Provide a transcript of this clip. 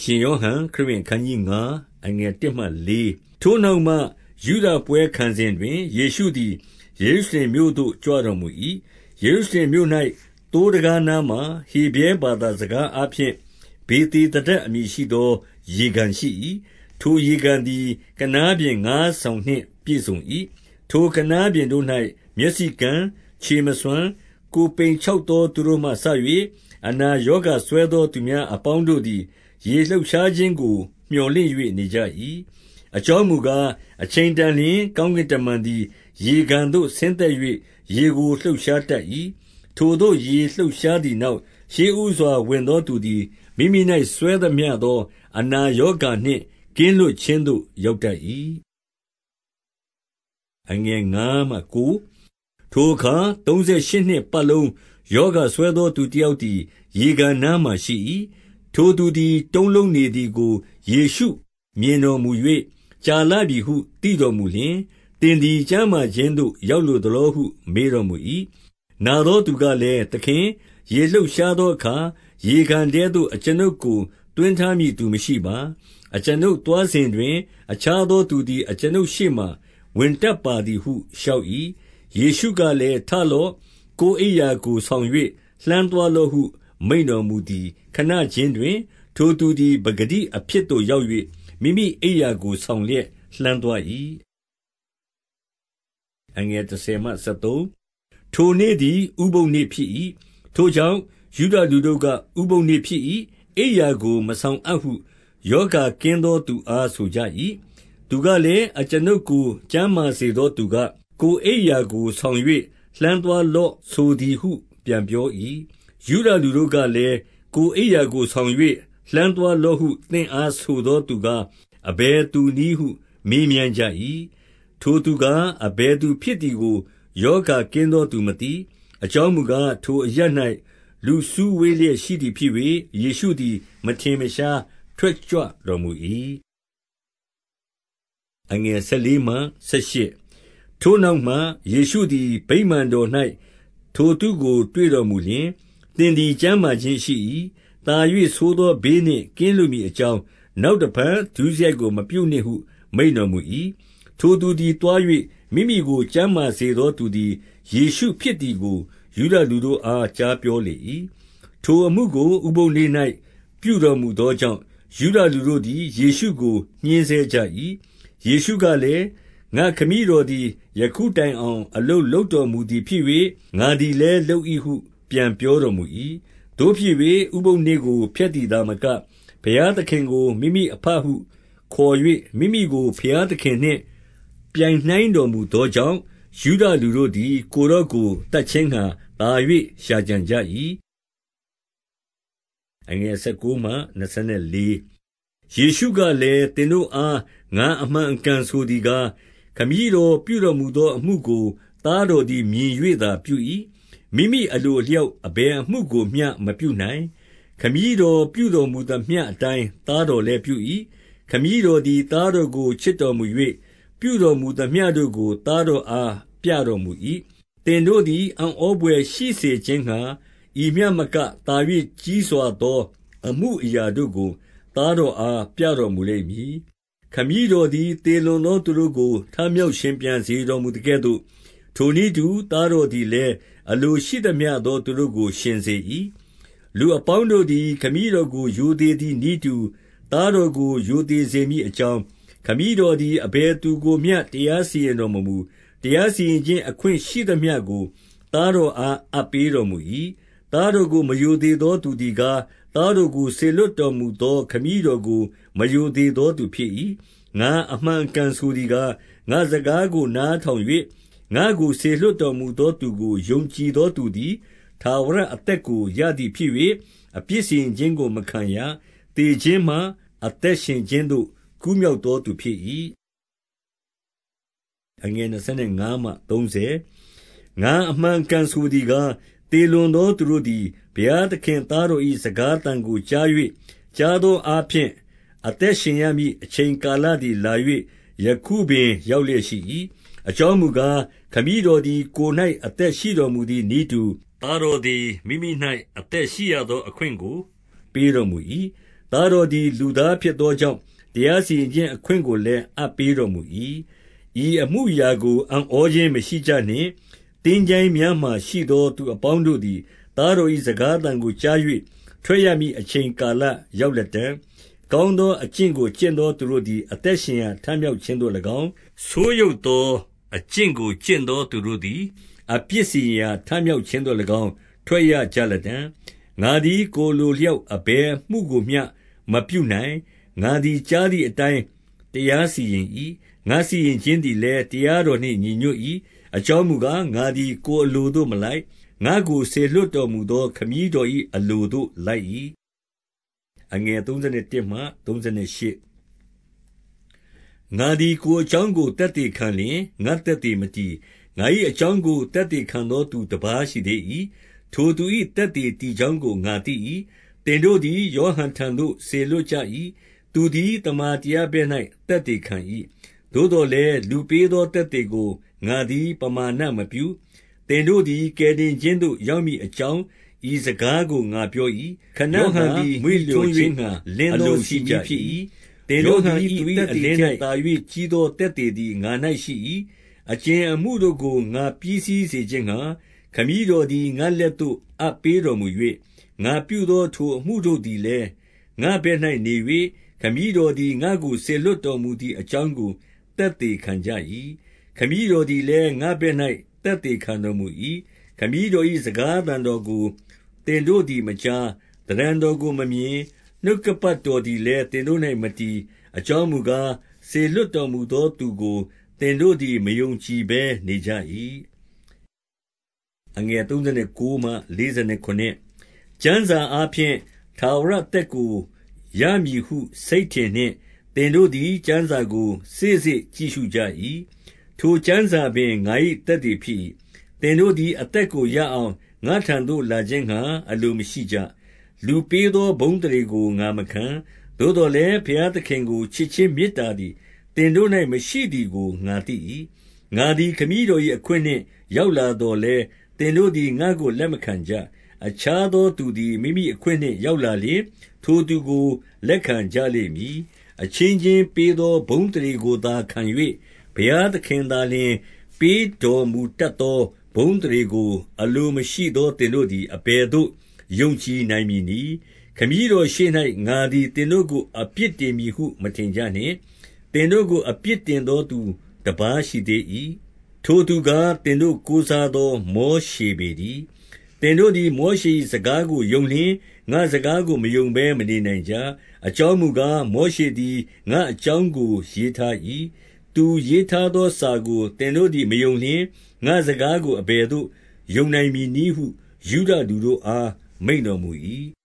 ရှင်ယောဟန်ခရစ်ဝင်ခန်းကြီး9အငယ်1မှ4ထိုနောက်မှယူဒပွဲခံစဉ်တွင်ယေရှုသည်ယေရုရှလင်မြို့သို့ကြွတော်မူ၏ယေရုရှလင်မြို့၌တိုးတကားနားမှာဟေဘရဲဘာသာစကားအဖျင်ဘေသေတဒတ်အမည်ရှိသောရေကန်ရှိ၏ထိုရေကန်သည် ကနားပြင်ငါးဆောင်နှင့်ပြည့်စုံ၏ထိုကနားပြင်တို့၌မျက်စိကံခြေမစွမ်းကိုပိန်ချောက်သောသူတို့မှဆ၍ အနာရောဂါဆွဲသောသူများအပေါင်းတို့သည် ရေလှုပ်ရှားခြင်းကိုမျှော်လင့်၍နေကြ၏အကြောင်းမူကား၊အချိန်တန်လျှင် ကောင်းကင်တမန်သည် ရေကန်သို့ ဆင်းသက်၍ရေကို လှုပ်ရှားတတ်၏။ထိုသို့ ရေလှုပ်ရှားသည်နောက်၊ရှေ့ဦးစွာဝင်သောသူသည် မိမိ၌စွဲသမျှသော အနာရောဂါနှင့် ကင်းလွတ်ခြင်းသို့ ရောက်တတ်၏။ထိုအခါ သုံးဆယ်ရှစ်နှစ်ပတ်လုံး ရောဂါစွဲသောသူတယောက်သည် ရေကန်နားမှာရှိ၏။ထိုသူသည် တုံးလုံးနေသည်ကို ယေရှုမြင်တော်မူ၍ကြာလှပြီဟု သိတော်မူလျှင်၊သင်သည် ကျန်းမာခြင်းသို့ ရောက်လိုသလောဟု မေးတော်မူ၏။နာသောသူကလည်း၊သခင်၊ရေလှုပ်ရှားသောအခါ ရေကန်ထဲသို့ အကျွန်ုပ်ကို သွင်းထားမည့်သူမရှိပါ။အကျွန်ုပ်သွားစဉ်တွင် အခြားသောသူသည် အကျွန်ုပ်ရှေ့မှာ ဝင်တတ်ပါသည်ဟု လျှောက်၏။ယေရှုကလည်း၊ထလော့။ ကိုယ်အိပ်ရာကို ဆောင်၍လှမ်းသွားလော့ဟု မိန့်တော်မူသည် ခဏခြင်းတွင်၊ထိုသူသည် ပကတိအဖြစ်သို့ ရောက်၍မိမိအိပ်ရာကို ဆောင်လျက် လှမ်းသွား၏။ထိုနေ့သည် ဥပုသ်နေ့ဖြစ်၏။ထိုကြောင့် ယုဒလူတို့က၊ဥပုသ်နေ့ဖြစ်၏။အိပ်ရာကို မဆောင်အပ်ဟု ရောဂါကင်းသောသူအား ဆိုကြ၏။သူကလည်း၊အကျွန်ုပ်ကို ကျန်းမာစေသောသူက၊ကိုယ်အိပ်ရာကို ဆောင်၍ လှမ်းသွားလော့ဆိုသည်ဟု ပြန်ပြော၏။ယုဒလူတို့ကလည်း၊ကိုယ်အိပ်ရာကိုဆောင်၍လှမ်းသွားလော့ဟု သင့်အားဆိုသောသူကား အဘယ်သူနည်းဟု မေးမြန်းကြ၏။ထိုသူကား အဘယ်သူဖြစ်သည်ကို ရောဂါကင်းသောသူမသိ။အကြောင်းမူကား၊ထိုအရပ်၌လူစုဝေးလျက်ရှိသည်ဖြစ်၍ယေရှုသည် မထင်မရှား ထွက်ကြွတော်မူ၏။ ထိုနောက်မှယေရှုသည် ဗိမာန်တော်၌ထိုသူကို တွေ့တော်မူလျှင်၊သင်သည် ကျန်းမာခြင်းရှိ၏။သာ၍ဆိုးသောဘေးနှင့် ကင်းလွတ်မည်အကြောင်း နောက်တဖန် ဒုစရိုက်ကို မပြုနှင့်ဟု မိန့်တော်မူ၏။ထိုသူသည် သွား၍မိမိကို ကျန်းမာစေသောသူသည် ယေရှုဖြစ်သည်ကို ယုဒလူတို့အား ကြားပြောလေ၏။ထိုအမှုကို ဥပုသ်နေ့၌ပြုတော်မူသောကြောင့် ယုဒလူတို့သည် ယေရှုကို ညှဉ်းဆဲကြ၏။ယေရှုကလည်း၊ ငါ့ခမည်းတော်သည် ယခုတိုင်အောင် အလုပ်လုပ်တော်မူသည်ဖြစ်၍ငါသည်လည်း လုပ်၏ဟု ပြန်ပြောတော်မူ၏။သို့ဖြစ်၍ဥပုသ်နေ့ကို ဖျက်သည်သာမက၊ဘုရားသခင်ကို မိမိအဘဟုခေါ်၍မိမိကို ဘုရားသခင်နှင့် ပြိုင်နှိုင်းတော်မူသောကြောင့်၊ယုဒလူတို့သည် ကိုယ်တော်ကို သတ်ခြင်းငှါ သာ၍ရှာကြံကြ၏။ယေရှုကလည်း၊သင်တို့အား ငါအမှန်အကန်ဆိုသည်ကား၊ ခမည်းတော်ပြုတော်မူသောအမှုကို သားတော်သည် မြင်၍သာပြု၏။မိမိအလိုအလျောက် အဘယ်အမှုကိုမျှ မပြုနိုင်။ခမည်းတော်ပြုတော်မူသမျှအတိုင်း သားတော်လည်းပြု၏။ခမည်းတော်သည် သားတော်ကို ချစ်တော်မူ၍ပြုတော်မူသမျှတို့ကို သားတော်အား ပြတော်မူ၏။သင်တို့သည် အံ့ဩဘွယ်ရှိစေခြင်းငှါ ဤမျှမက သာ၍ကြီးစွာသော အမှုအရာတို့ကို သားတော်အား ပြတော်မူလိမ့်မည်။ ခမည်းတော်သည် သေလွန်သောသူတို့ကို ထမြောက်ရှင်ပြန်စေတော်မူသကဲ့သို့၊ထိုနည်းတူ သားတော်သည်လည်း အလိုရှိသမျှသော သူတို့ကို ရှင်စေ၏။လူအပေါင်းတို့သည် ခမည်းတော်ကို ရိုသေသည်နည်းတူ သားတော်ကို ရိုသေစေမည်အကြောင်း၊ခမည်းတော်သည် အဘယ်သူကိုမျှ တရားစီရင်တော်မမူ။တရားစီရင်ခြင်း အခွင့်ရှိသမျှကို သားတော်အား အပ်ပေးတော်မူ၏။သားတော်ကို မရိုသေသောသူသည်ကား၊ သားတော်ကို စေလွှတ်တော်မူသော ခမည်းတော်ကို မရိုသေသောသူဖြစ်၏။ငါအမှန်အကန်ဆိုသည်ကား၊ငါ့စကားကို နားထောင်၍ငါ့ကို စေလွှတ်တော်မူသောသူကို ယုံကြည်သောသူသည် ထာဝရအသက်ကို ရသည်ဖြစ်၍အပြစ်စီရင်ခြင်းကို မခံရ။သေခြင်းမှ အသက်ရှင်ခြင်းသို့ ကူးမြောက်သောသူဖြစ်၏။ငါအမှန်အကန်ဆိုသည်ကား၊ သေလွန်သောသူတို့သည် ဘုရားသခင်သားတော်၏စကားသံကိုကြား၍ကြားသောအားဖြင့် အသက်ရှင်ရမည်အချိန်ကာလသည်လာ၍ယခုပင်ရောက်လျက်ရှိ၏။အကြောင်းမူကား၊ခမည်းတော်သည် ကိုယ်၌အသက်ရှိတော်မူသည်နည်းတူ၊သားတော်သည် မိမိ၌အသက်ရှိရသောအခွင့်ကို ပေးတော်မူ၏။သားတော်သည် လူသားဖြစ်သောကြောင့်၊တရားစီရင်ခြင်းအခွင့်ကိုလည်း အပ်ပေးတော်မူ၏။ဤအမှုအရာကို အံ့ဩခြင်းမရှိကြနှင့်။ သင်္ချိုင်းများမှာရှိသော သူအပေါင်းတို့သည် သားတော်၏စကားသံကိုကြား၍ထွက်ရမည်အချိန်ကာလ ရောက်လတံ့။ကောင်းသောအကျင့်ကို ကျင့်သောသူတို့သည် အသက်ရှင်ရာ ထမြောက်ခြင်းသို့၎င်း၊ဆိုးယုတ်သောအကျင့်ကို ကျင့်သောသူတို့သည် အပြစ်စီရင်ရာ ထမြောက်ခြင်းသို့၎င်း ထွက်ရကြလတံ့။ငါသည် ကိုယ်အလိုအလျောက် အဘယ်အမှုကိုမျှ မပြုနိုင်။ငါသည် ကြားသည်အတိုင်း တရားစီရင်၏။ငါစီရင်ခြင်းသည်လည်း တရားတော်နှင့် ညီညွတ်၏။ အကြောင်းမူကား၊ငါသည် ကိုယ်အလိုသို့မလိုက်။ငါ့ကိုစေလွှတ်တော်မူသော ခမည်းတော်၏အလိုသို့ လိုက်၏။ငါသည် ကိုယ်အကြောင်းကို သက်သေခံလျှင်၊ငါ့သက်သေမတည်။ငါ၏အကြောင်းကို သက်သေခံသော သူတပါးရှိသေး၏။ထိုသူ၏သက်သေတည်ကြောင်းကို ငါသိ၏။သင်တို့သည် ယောဟန်ထံသို့ စေလွှတ်ကြ၏။သူသည် သမ္မာတရားဘက်၌သက်သေခံ၏။သို့သော်လည်း လူပေးသော သက်သေကို ငါသည် ပမာဏမပြု။သင်တို့သည် ကယ်တင်ခြင်းသို့ ရောက်မည်အကြောင်း ဤစကားကို ငါပြော၏။ခဏသာမွေ့လျော်ခြင်းငှါ လင်းသောဆီမီးဖြစ်၏။သင်တို့သည် သူ၏သက်သေထက်သာ၍ကြီးသော သက်သေသည် ငါ၌ရှိ၏။အကြင်အမှုတို့ကို ငါပြီးစီးစေခြင်းငှါ ခမည်းတော်သည် ငါ့လက်သို့ အပ်ပေးတော်မူ၍၊ငါပြုသော ထိုအမှုတို့သည်လည်း ငါ့ဘက်၌နေ၍၊ခမည်းတော်သည် ငါ့ကို စေလွှတ်တော်မူသည်အကြောင်းကို သက်သေခံကြ၏။ ခမည်းတော်သည်လည်း ငါ့ဘက်၌သက်သေခံတော်မူ၏။ခမည်းတော်၏စကားသံတော်ကို သင်တို့သည် မကြား။သဏ္ဌာန်တော်ကို မမြင်။နှုတ်ကပတ်တော်သည်လည်း သင်တို့၌မတည်။အကြောင်းမူကား၊စေလွှတ်တော်မူသောသူကို သင်တို့သည် မယုံကြည်ဘဲနေကြ၏။ကျမ်းစာအားဖြင့် ထာဝရအသက်ကို ရမည်ဟု စိတ်ထင်နှင့် သင်တို့သည် ကျမ်းစာကို စေ့စေ့ကြည့်ရှုကြ၏။ ထိုကျမ်းစာပင် ငါ၏သက်သေဖြစ်၏။သင်တို့သည် အသက်ကိုရအောင် ငါ့ထံသို့လာခြင်းငှါ အလိုမရှိကြ။လူပေးသော ဘုန်းအသရေကို ငါမခံ။သို့သော်လည်း ဘုရားသခင်ကို ချစ်ခြင်းမေတ္တာသည် သင်တို့၌မရှိသည်ကို ငါသိ၏။ငါသည် ခမည်းတော်၏အခွင့်နှင့် ရောက်လာသော်လည်း သင်တို့သည် ငါ့ကိုလက်မခံကြ။အခြားသောသူသည် မိမိအခွင့်နှင့် ရောက်လာလျှင်၊ထိုသူကို လက်ခံကြလိမ့်မည်။အချင်းချင်းပေးသော ဘုန်းအသရေကိုသာ ခံ၍၊ ဘုရားသခင်သာလျှင် ပေးတော်မူတတ်သော ဘုန်းအသရေကို အလိုမရှိသောသင်တို့သည် အဘယ်သို့ ယုံကြည်နိုင်မည်နည်း။ခမည်းတော်ရှေ့၌ငါသည် သင်တို့ကို အပြစ်တင်မည်ဟု မထင်ကြနှင့်။သင်တို့ကို အပြစ်တင်သောသူတပါးရှိသေး၏။ထိုသူကား၊သင်တို့ကိုးစားသော မောရှေပေတည်း။သင်တို့သည် မောရှေ၏စကားကို ယုံလျှင်၊ငါ့စကားကို မယုံဘဲမနေနိုင်ကြ။အကြောင်းမူကား၊မောရှေသည် ငါ့အကြောင်းကို ရေးထား၏။ သူရေးထားသောစာကို သင်တို့သည် မယုံလျှင်၊ငါ့စကားကို အဘယ်သို့ ယုံနိုင်မည်နည်းဟု ယုဒလူတို့အား မိန့်တော်မူ၏။